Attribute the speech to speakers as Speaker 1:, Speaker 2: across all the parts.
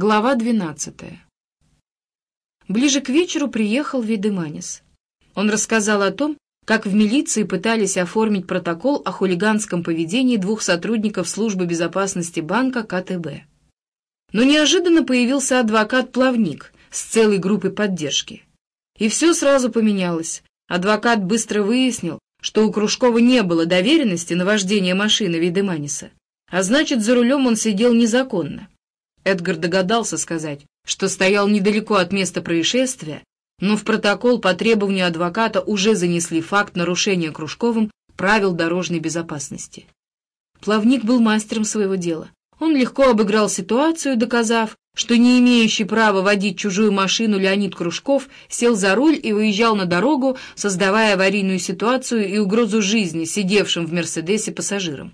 Speaker 1: Глава 12. Ближе к вечеру приехал Видеманис. Он рассказал о том, как в милиции пытались оформить протокол о хулиганском поведении двух сотрудников службы безопасности банка КТБ. Но неожиданно появился адвокат-плавник с целой группой поддержки. И все сразу поменялось. Адвокат быстро выяснил, что у Кружкова не было доверенности на вождение машины Видеманиса, а значит, за рулем он сидел незаконно. Эдгар догадался сказать, что стоял недалеко от места происшествия, но в протокол по требованию адвоката уже занесли факт нарушения Кружковым правил дорожной безопасности. Плавник был мастером своего дела. Он легко обыграл ситуацию, доказав, что не имеющий права водить чужую машину Леонид Кружков сел за руль и выезжал на дорогу, создавая аварийную ситуацию и угрозу жизни сидевшим в «Мерседесе» пассажирам.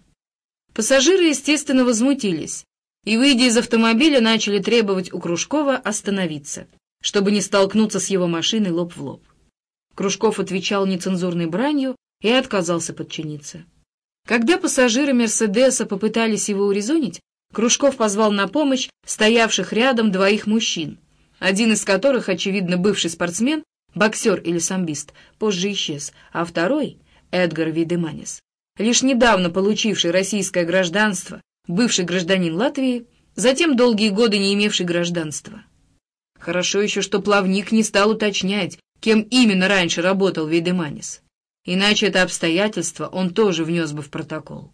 Speaker 1: Пассажиры, естественно, возмутились и, выйдя из автомобиля, начали требовать у Кружкова остановиться, чтобы не столкнуться с его машиной лоб в лоб. Кружков отвечал нецензурной бранью и отказался подчиниться. Когда пассажиры «Мерседеса» попытались его урезонить, Кружков позвал на помощь стоявших рядом двоих мужчин, один из которых, очевидно, бывший спортсмен, боксер или самбист, позже исчез, а второй — Эдгар Видеманис, лишь недавно получивший российское гражданство, бывший гражданин Латвии, затем долгие годы не имевший гражданства. Хорошо еще, что плавник не стал уточнять, кем именно раньше работал Вейдеманис. Иначе это обстоятельство он тоже внес бы в протокол.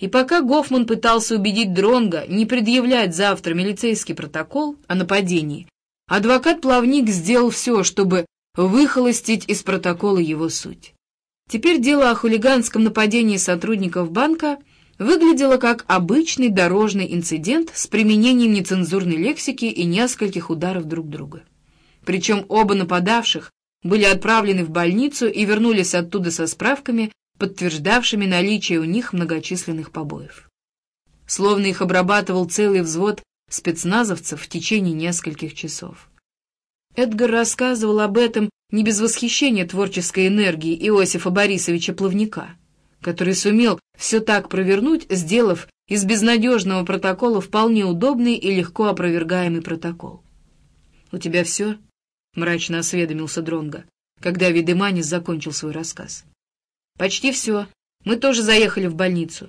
Speaker 1: И пока Гофман пытался убедить Дронга не предъявлять завтра милицейский протокол о нападении, адвокат-плавник сделал все, чтобы выхолостить из протокола его суть. Теперь дело о хулиганском нападении сотрудников банка выглядело как обычный дорожный инцидент с применением нецензурной лексики и нескольких ударов друг друга. Причем оба нападавших были отправлены в больницу и вернулись оттуда со справками, подтверждавшими наличие у них многочисленных побоев. Словно их обрабатывал целый взвод спецназовцев в течение нескольких часов. Эдгар рассказывал об этом не без восхищения творческой энергии Иосифа Борисовича Плавника который сумел все так провернуть, сделав из безнадежного протокола вполне удобный и легко опровергаемый протокол. «У тебя все?» — мрачно осведомился Дронга, когда Видеманис закончил свой рассказ. «Почти все. Мы тоже заехали в больницу.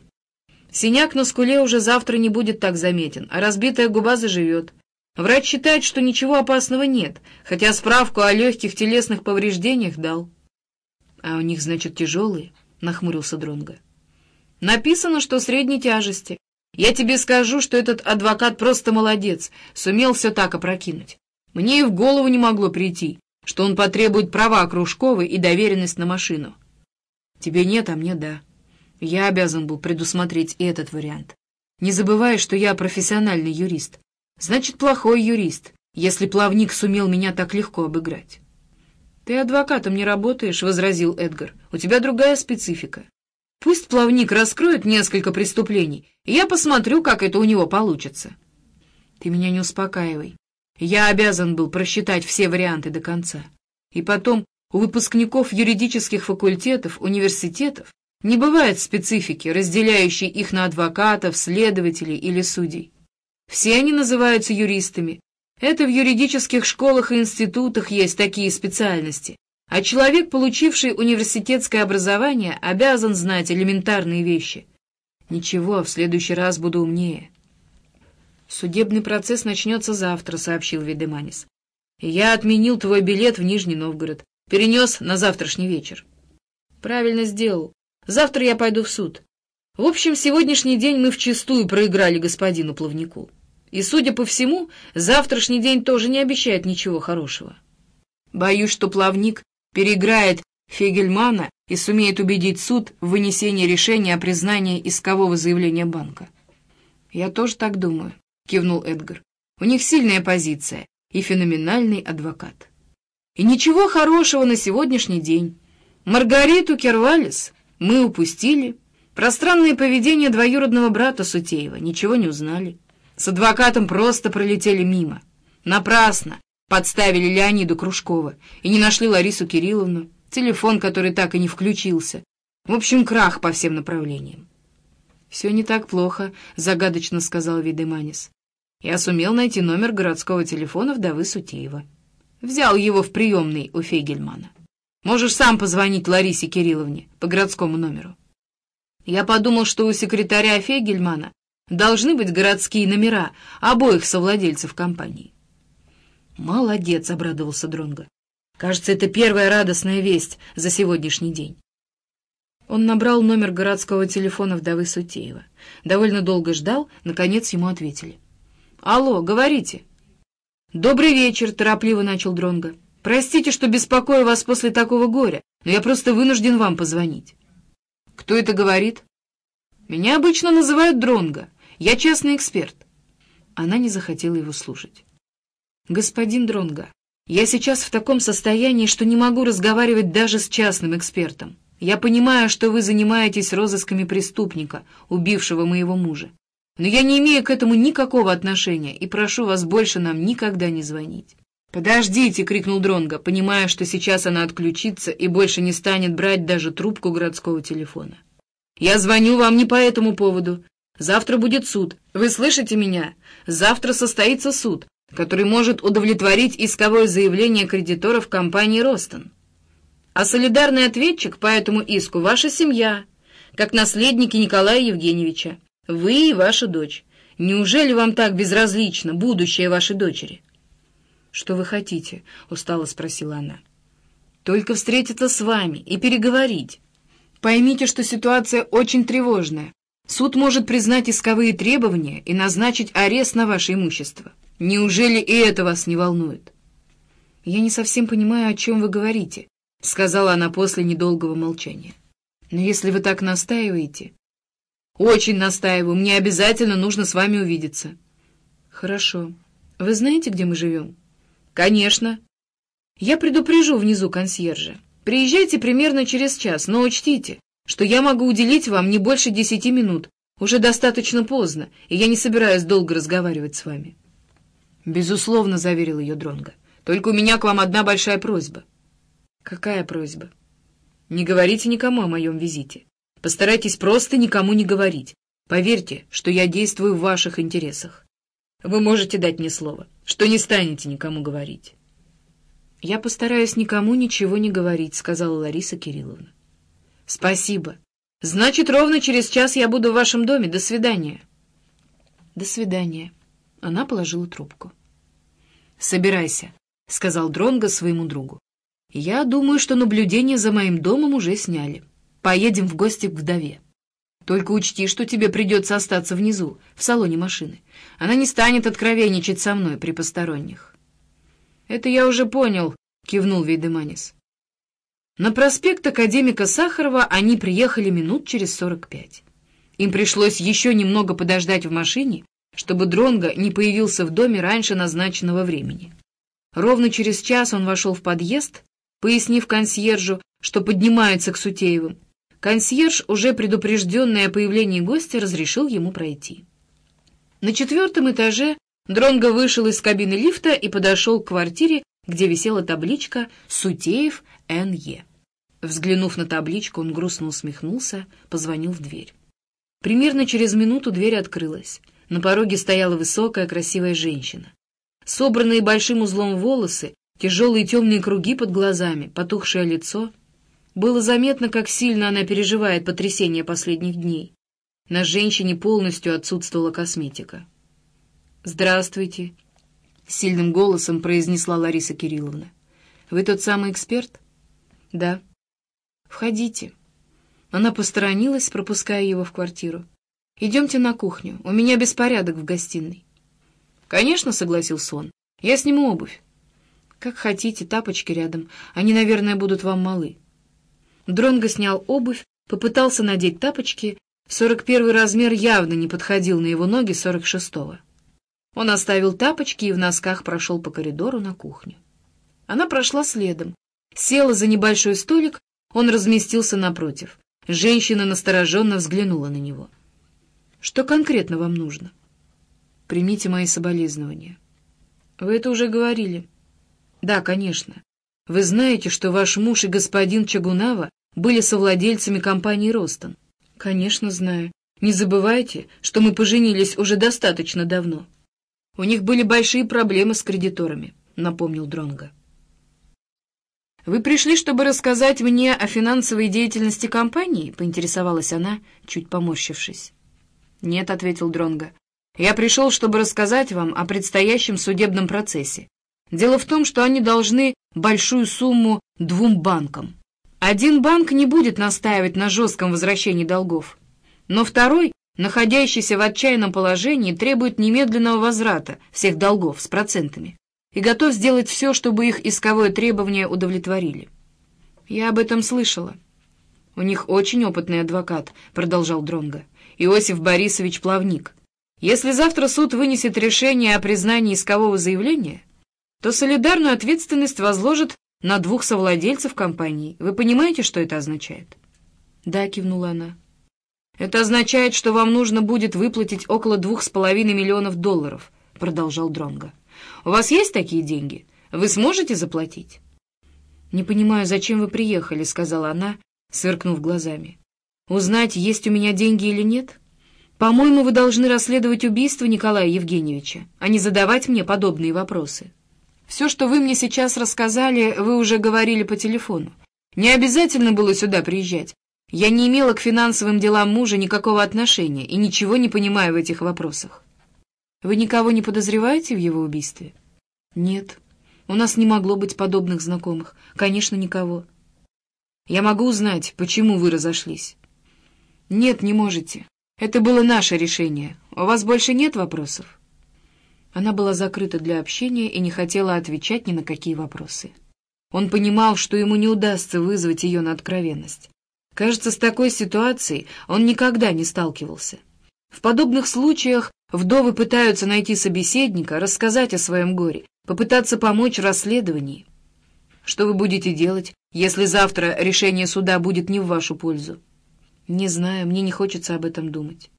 Speaker 1: Синяк на скуле уже завтра не будет так заметен, а разбитая губа заживет. Врач считает, что ничего опасного нет, хотя справку о легких телесных повреждениях дал. А у них, значит, тяжелые?» — нахмурился Дронга. «Написано, что средней тяжести. Я тебе скажу, что этот адвокат просто молодец, сумел все так опрокинуть. Мне и в голову не могло прийти, что он потребует права Кружковой и доверенность на машину. Тебе нет, а мне да. Я обязан был предусмотреть и этот вариант. Не забывай, что я профессиональный юрист. Значит, плохой юрист, если плавник сумел меня так легко обыграть». «Ты адвокатом не работаешь», — возразил Эдгар. «У тебя другая специфика. Пусть плавник раскроет несколько преступлений, и я посмотрю, как это у него получится». «Ты меня не успокаивай. Я обязан был просчитать все варианты до конца. И потом, у выпускников юридических факультетов, университетов не бывает специфики, разделяющей их на адвокатов, следователей или судей. Все они называются юристами, это в юридических школах и институтах есть такие специальности, а человек, получивший университетское образование, обязан знать элементарные вещи. Ничего, в следующий раз буду умнее. Судебный процесс начнется завтра, сообщил Видеманис. Я отменил твой билет в Нижний Новгород, перенес на завтрашний вечер. Правильно сделал. Завтра я пойду в суд. В общем, сегодняшний день мы вчистую проиграли господину Плавнику. И, судя по всему, завтрашний день тоже не обещает ничего хорошего. Боюсь, что плавник переиграет Фегельмана и сумеет убедить суд в вынесении решения о признании искового заявления банка. «Я тоже так думаю», — кивнул Эдгар. «У них сильная позиция и феноменальный адвокат. И ничего хорошего на сегодняшний день. Маргариту Кервалис мы упустили. Про странное поведение двоюродного брата Сутеева ничего не узнали». С адвокатом просто пролетели мимо. Напрасно подставили Леониду Кружкова и не нашли Ларису Кирилловну, телефон, который так и не включился. В общем, крах по всем направлениям. «Все не так плохо», — загадочно сказал Видеманис. Я сумел найти номер городского телефона вдовы Сутеева. Взял его в приемный у Фейгельмана. Можешь сам позвонить Ларисе Кирилловне по городскому номеру. Я подумал, что у секретаря Фейгельмана должны быть городские номера обоих совладельцев компании. «Молодец!» — обрадовался Дронго. «Кажется, это первая радостная весть за сегодняшний день». Он набрал номер городского телефона вдовы Сутеева. Довольно долго ждал, наконец ему ответили. «Алло, говорите». «Добрый вечер», — торопливо начал Дронго. «Простите, что беспокою вас после такого горя, но я просто вынужден вам позвонить». «Кто это говорит?» «Меня обычно называют Дронго. Я частный эксперт». Она не захотела его слушать. «Господин Дронго, я сейчас в таком состоянии, что не могу разговаривать даже с частным экспертом. Я понимаю, что вы занимаетесь розысками преступника, убившего моего мужа. Но я не имею к этому никакого отношения и прошу вас больше нам никогда не звонить. «Подождите!» — крикнул Дронго, понимая, что сейчас она отключится и больше не станет брать даже трубку городского телефона. «Я звоню вам не по этому поводу. Завтра будет суд. Вы слышите меня? Завтра состоится суд, который может удовлетворить исковое заявление кредиторов компании «Ростон». А солидарный ответчик по этому иску — ваша семья, как наследники Николая Евгеньевича, вы и ваша дочь. Неужели вам так безразлично будущее вашей дочери? — Что вы хотите? — устало спросила она. — Только встретиться с вами и переговорить. Поймите, что ситуация очень тревожная. Суд может признать исковые требования и назначить арест на ваше имущество. Неужели и это вас не волнует? — Я не совсем понимаю, о чем вы говорите, — сказала она после недолгого молчания. «Но если вы так настаиваете...» «Очень настаиваю. Мне обязательно нужно с вами увидеться». «Хорошо. Вы знаете, где мы живем?» «Конечно. Я предупрежу внизу консьержа. Приезжайте примерно через час, но учтите, что я могу уделить вам не больше десяти минут. Уже достаточно поздно, и я не собираюсь долго разговаривать с вами». «Безусловно», — заверил ее Дронго. «Только у меня к вам одна большая просьба». «Какая просьба?» «Не говорите никому о моем визите. Постарайтесь просто никому не говорить. Поверьте, что я действую в ваших интересах. Вы можете дать мне слово, что не станете никому говорить». «Я постараюсь никому ничего не говорить», — сказала Лариса Кирилловна. «Спасибо. Значит, ровно через час я буду в вашем доме. До свидания». «До свидания». Она положила трубку. «Собирайся», — сказал Дронго своему другу. «Я думаю, что наблюдение за моим домом уже сняли. Поедем в гости к вдове. Только учти, что тебе придется остаться внизу, в салоне машины. Она не станет откровенничать со мной при посторонних». «Это я уже понял», — кивнул Вейдеманис. На проспект академика Сахарова они приехали минут через сорок пять. Им пришлось еще немного подождать в машине, чтобы Дронго не появился в доме раньше назначенного времени. Ровно через час он вошел в подъезд пояснив консьержу, что поднимается к Сутеевым. Консьерж, уже предупрежденный о появлении гостя, разрешил ему пройти. На четвертом этаже Дронго вышел из кабины лифта и подошел к квартире, где висела табличка «Сутеев Н.Е». Взглянув на табличку, он грустно усмехнулся, позвонил в дверь. Примерно через минуту дверь открылась. На пороге стояла высокая, красивая женщина. Собранные большим узлом волосы Тяжелые темные круги под глазами, потухшее лицо. Было заметно, как сильно она переживает потрясение последних дней. На женщине полностью отсутствовала косметика. «Здравствуйте», — сильным голосом произнесла Лариса Кирилловна. «Вы тот самый эксперт?» «Да». «Входите». Она посторонилась, пропуская его в квартиру. «Идемте на кухню. У меня беспорядок в гостиной». «Конечно», — согласился он. «Я сниму обувь». «Как хотите, тапочки рядом. Они, наверное, будут вам малы». Дронго снял обувь, попытался надеть тапочки. Сорок первый размер явно не подходил на его ноги сорок шестого. Он оставил тапочки и в носках прошел по коридору на кухню. Она прошла следом. Села за небольшой столик, он разместился напротив. Женщина настороженно взглянула на него. «Что конкретно вам нужно?» «Примите мои соболезнования». «Вы это уже говорили». Да, конечно. Вы знаете, что ваш муж и господин Чагунава были совладельцами компании «Ростон»? Конечно, знаю. Не забывайте, что мы поженились уже достаточно давно. У них были большие проблемы с кредиторами, напомнил Дронга. «Вы пришли, чтобы рассказать мне о финансовой деятельности компании?» — поинтересовалась она, чуть поморщившись. «Нет», — ответил Дронга. «Я пришел, чтобы рассказать вам о предстоящем судебном процессе. Дело в том, что они должны большую сумму двум банкам. Один банк не будет настаивать на жестком возвращении долгов, но второй, находящийся в отчаянном положении, требует немедленного возврата всех долгов с процентами и готов сделать все, чтобы их исковое требование удовлетворили. Я об этом слышала. У них очень опытный адвокат, продолжал Дронга. Иосиф Борисович Плавник. Если завтра суд вынесет решение о признании искового заявления, то солидарную ответственность возложит на двух совладельцев компании. Вы понимаете, что это означает? Да, кивнула она. Это означает, что вам нужно будет выплатить около двух с половиной миллионов долларов, продолжал Дронга. У вас есть такие деньги? Вы сможете заплатить? Не понимаю, зачем вы приехали, сказала она, сверкнув глазами. Узнать, есть у меня деньги или нет? По-моему, вы должны расследовать убийство Николая Евгеньевича, а не задавать мне подобные вопросы. Все, что вы мне сейчас рассказали, вы уже говорили по телефону. Не обязательно было сюда приезжать. Я не имела к финансовым делам мужа никакого отношения и ничего не понимаю в этих вопросах. Вы никого не подозреваете в его убийстве? Нет. У нас не могло быть подобных знакомых. Конечно, никого. Я могу узнать, почему вы разошлись? Нет, не можете. Это было наше решение. У вас больше нет вопросов? Она была закрыта для общения и не хотела отвечать ни на какие вопросы. Он понимал, что ему не удастся вызвать ее на откровенность. Кажется, с такой ситуацией он никогда не сталкивался. В подобных случаях вдовы пытаются найти собеседника, рассказать о своем горе, попытаться помочь в расследовании. Что вы будете делать, если завтра решение суда будет не в вашу пользу? Не знаю, мне не хочется об этом думать.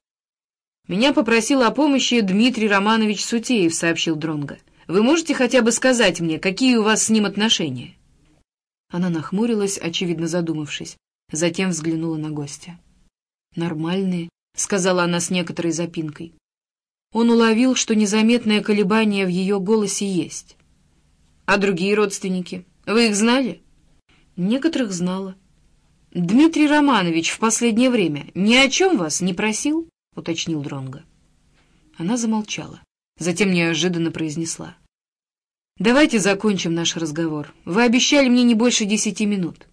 Speaker 1: «Меня попросил о помощи Дмитрий Романович Сутеев», — сообщил Дронга. «Вы можете хотя бы сказать мне, какие у вас с ним отношения?» Она нахмурилась, очевидно задумавшись, затем взглянула на гостя. «Нормальные», — сказала она с некоторой запинкой. Он уловил, что незаметное колебание в ее голосе есть. «А другие родственники? Вы их знали?» «Некоторых знала». «Дмитрий Романович в последнее время ни о чем вас не просил?» — уточнил Дронга. Она замолчала, затем неожиданно произнесла. «Давайте закончим наш разговор. Вы обещали мне не больше десяти минут».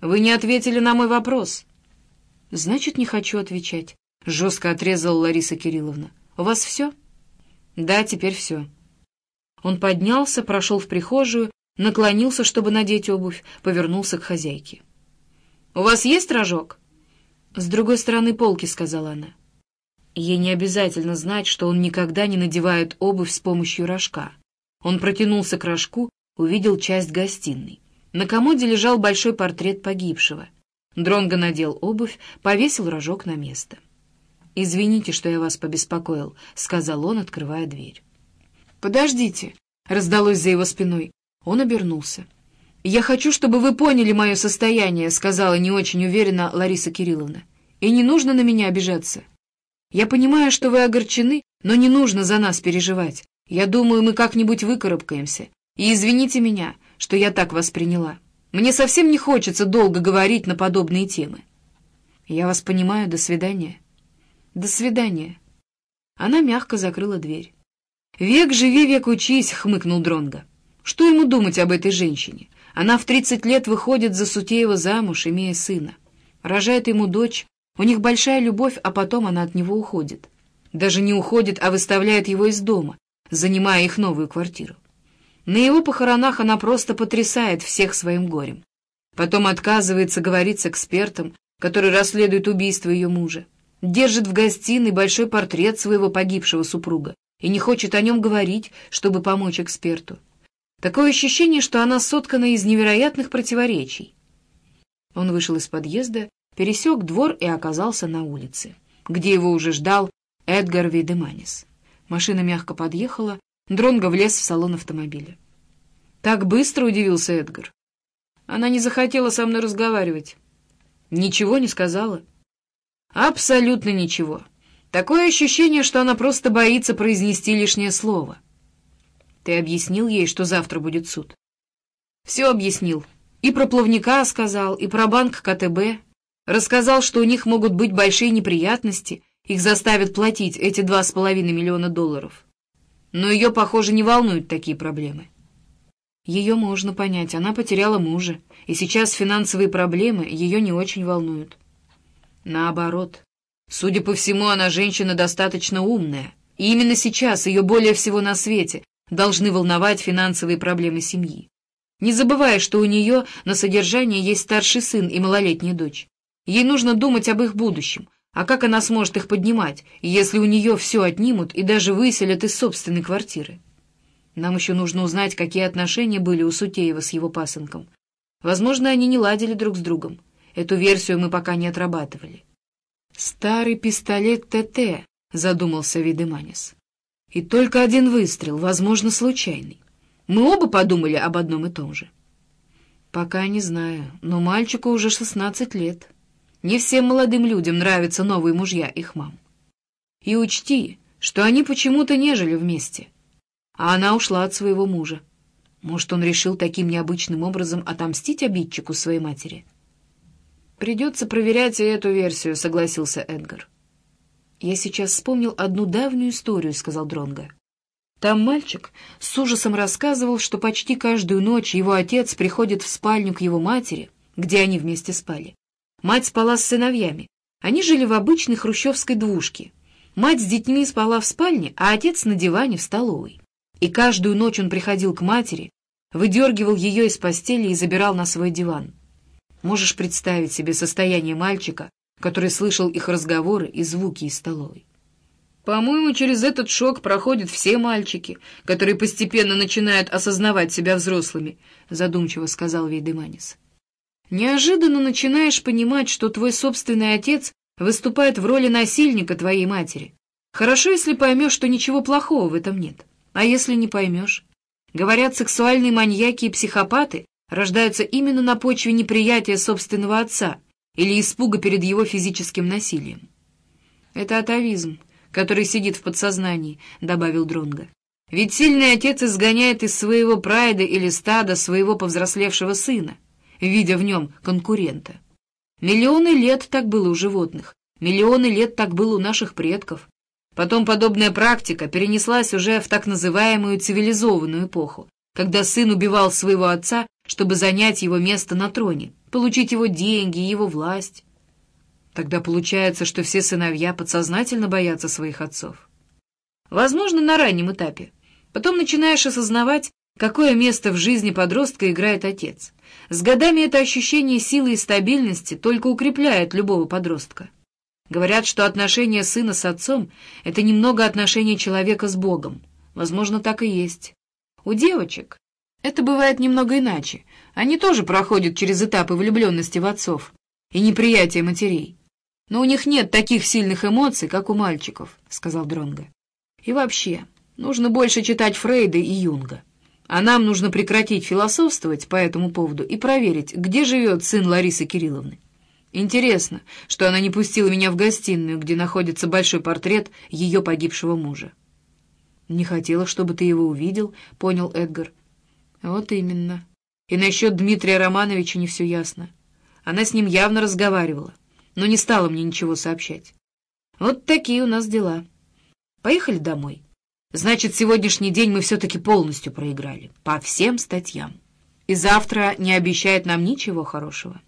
Speaker 1: «Вы не ответили на мой вопрос». «Значит, не хочу отвечать», — жестко отрезала Лариса Кирилловна. «У вас все?» «Да, теперь все». Он поднялся, прошел в прихожую, наклонился, чтобы надеть обувь, повернулся к хозяйке. «У вас есть рожок?» «С другой стороны полки», — сказала она. Ей не обязательно знать, что он никогда не надевает обувь с помощью рожка. Он протянулся к рожку, увидел часть гостиной. На комоде лежал большой портрет погибшего. Дронго надел обувь, повесил рожок на место. «Извините, что я вас побеспокоил», — сказал он, открывая дверь. «Подождите», — раздалось за его спиной. Он обернулся. «Я хочу, чтобы вы поняли мое состояние», — сказала не очень уверенно Лариса Кирилловна. «И не нужно на меня обижаться. Я понимаю, что вы огорчены, но не нужно за нас переживать. Я думаю, мы как-нибудь выкарабкаемся. И извините меня, что я так вас приняла. Мне совсем не хочется долго говорить на подобные темы. Я вас понимаю. До свидания. До свидания. Она мягко закрыла дверь. «Век живи, век учись», — хмыкнул Дронга. «Что ему думать об этой женщине? Она в тридцать лет выходит за Сутеева замуж, имея сына. Рожает ему дочь, у них большая любовь, а потом она от него уходит. Даже не уходит, а выставляет его из дома, занимая их новую квартиру. На его похоронах она просто потрясает всех своим горем. Потом отказывается говорить с экспертом, который расследует убийство ее мужа. Держит в гостиной большой портрет своего погибшего супруга и не хочет о нем говорить, чтобы помочь эксперту. Такое ощущение, что она соткана из невероятных противоречий. Он вышел из подъезда пересек двор и оказался на улице, где его уже ждал Эдгар Видеманис. Машина мягко подъехала, Дронго влез в салон автомобиля. «Так быстро?» — удивился Эдгар. «Она не захотела со мной разговаривать». «Ничего не сказала?» «Абсолютно ничего. Такое ощущение, что она просто боится произнести лишнее слово. Ты объяснил ей, что завтра будет суд? Все объяснил. И про плавника сказал, и про банк КТБ. Рассказал, что у них могут быть большие неприятности, их заставят платить эти два с половиной миллиона долларов. Но ее, похоже, не волнуют такие проблемы. Ее можно понять, она потеряла мужа, и сейчас финансовые проблемы ее не очень волнуют. Наоборот. Судя по всему, она женщина достаточно умная, и именно сейчас ее более всего на свете должны волновать финансовые проблемы семьи. Не забывая, что у нее на содержании есть старший сын и малолетняя дочь. Ей нужно думать об их будущем, а как она сможет их поднимать, если у нее все отнимут и даже выселят из собственной квартиры? Нам еще нужно узнать, какие отношения были у Сутеева с его пасынком. Возможно, они не ладили друг с другом. Эту версию мы пока не отрабатывали. «Старый пистолет ТТ», — задумался Видеманис. «И только один выстрел, возможно, случайный. Мы оба подумали об одном и том же». «Пока не знаю, но мальчику уже шестнадцать лет. Не всем молодым людям нравятся новые мужья их мам. И учти, что они почему-то не жили вместе» а она ушла от своего мужа. Может, он решил таким необычным образом отомстить обидчику своей матери? «Придется проверять и эту версию», — согласился Эдгар. «Я сейчас вспомнил одну давнюю историю», — сказал Дронго. Там мальчик с ужасом рассказывал, что почти каждую ночь его отец приходит в спальню к его матери, где они вместе спали. Мать спала с сыновьями. Они жили в обычной хрущевской двушке. Мать с детьми спала в спальне, а отец на диване в столовой. И каждую ночь он приходил к матери, выдергивал ее из постели и забирал на свой диван. Можешь представить себе состояние мальчика, который слышал их разговоры и звуки из столовой. По-моему, через этот шок проходят все мальчики, которые постепенно начинают осознавать себя взрослыми, задумчиво сказал Вейдеманис. Неожиданно начинаешь понимать, что твой собственный отец выступает в роли насильника твоей матери. Хорошо, если поймешь, что ничего плохого в этом нет. А если не поймешь? Говорят, сексуальные маньяки и психопаты рождаются именно на почве неприятия собственного отца или испуга перед его физическим насилием. Это атовизм, который сидит в подсознании, добавил Дронга. Ведь сильный отец изгоняет из своего прайда или стада своего повзрослевшего сына, видя в нем конкурента. Миллионы лет так было у животных, миллионы лет так было у наших предков. Потом подобная практика перенеслась уже в так называемую цивилизованную эпоху, когда сын убивал своего отца, чтобы занять его место на троне, получить его деньги, его власть. Тогда получается, что все сыновья подсознательно боятся своих отцов. Возможно, на раннем этапе. Потом начинаешь осознавать, какое место в жизни подростка играет отец. С годами это ощущение силы и стабильности только укрепляет любого подростка. Говорят, что отношение сына с отцом — это немного отношение человека с Богом. Возможно, так и есть. У девочек это бывает немного иначе. Они тоже проходят через этапы влюбленности в отцов и неприятия матерей. Но у них нет таких сильных эмоций, как у мальчиков, — сказал Дронго. И вообще, нужно больше читать Фрейда и Юнга. А нам нужно прекратить философствовать по этому поводу и проверить, где живет сын Ларисы Кирилловны. Интересно, что она не пустила меня в гостиную, где находится большой портрет ее погибшего мужа. «Не хотела, чтобы ты его увидел», — понял Эдгар. «Вот именно. И насчет Дмитрия Романовича не все ясно. Она с ним явно разговаривала, но не стала мне ничего сообщать. Вот такие у нас дела. Поехали домой. Значит, сегодняшний день мы все-таки полностью проиграли. По всем статьям. И завтра не обещает нам ничего хорошего».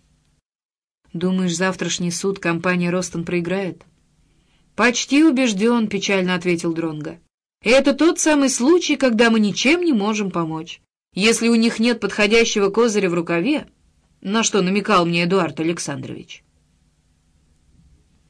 Speaker 1: Думаешь, завтрашний суд компания «Ростон» проиграет? Почти убежден, печально ответил Дронга. Это тот самый случай, когда мы ничем не можем помочь. Если у них нет подходящего козыря в рукаве, на что намекал мне Эдуард Александрович.